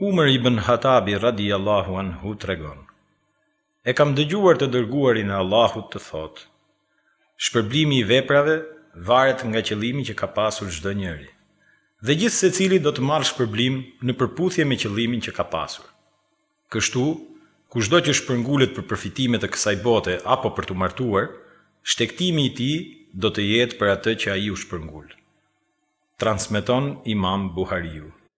Umer ibn Hatabi radijallahu anhu tregon, E kam dëgjuar të Dërguarin e Allahut të thotë, Shpërblimi i veprave varet nga qëllimi që ka pasur çdo njeri, dhe gjithsecili do të marrë shpërblim në përputhje me qëllimin që ka pasur. Kështu, kushdo që shpërngulet për përfitime të kësaj bote apo për t'u martuar, shtektimi i tij do të jetë për atë që ai u shpërngul. Transmeton Imam Buhariu.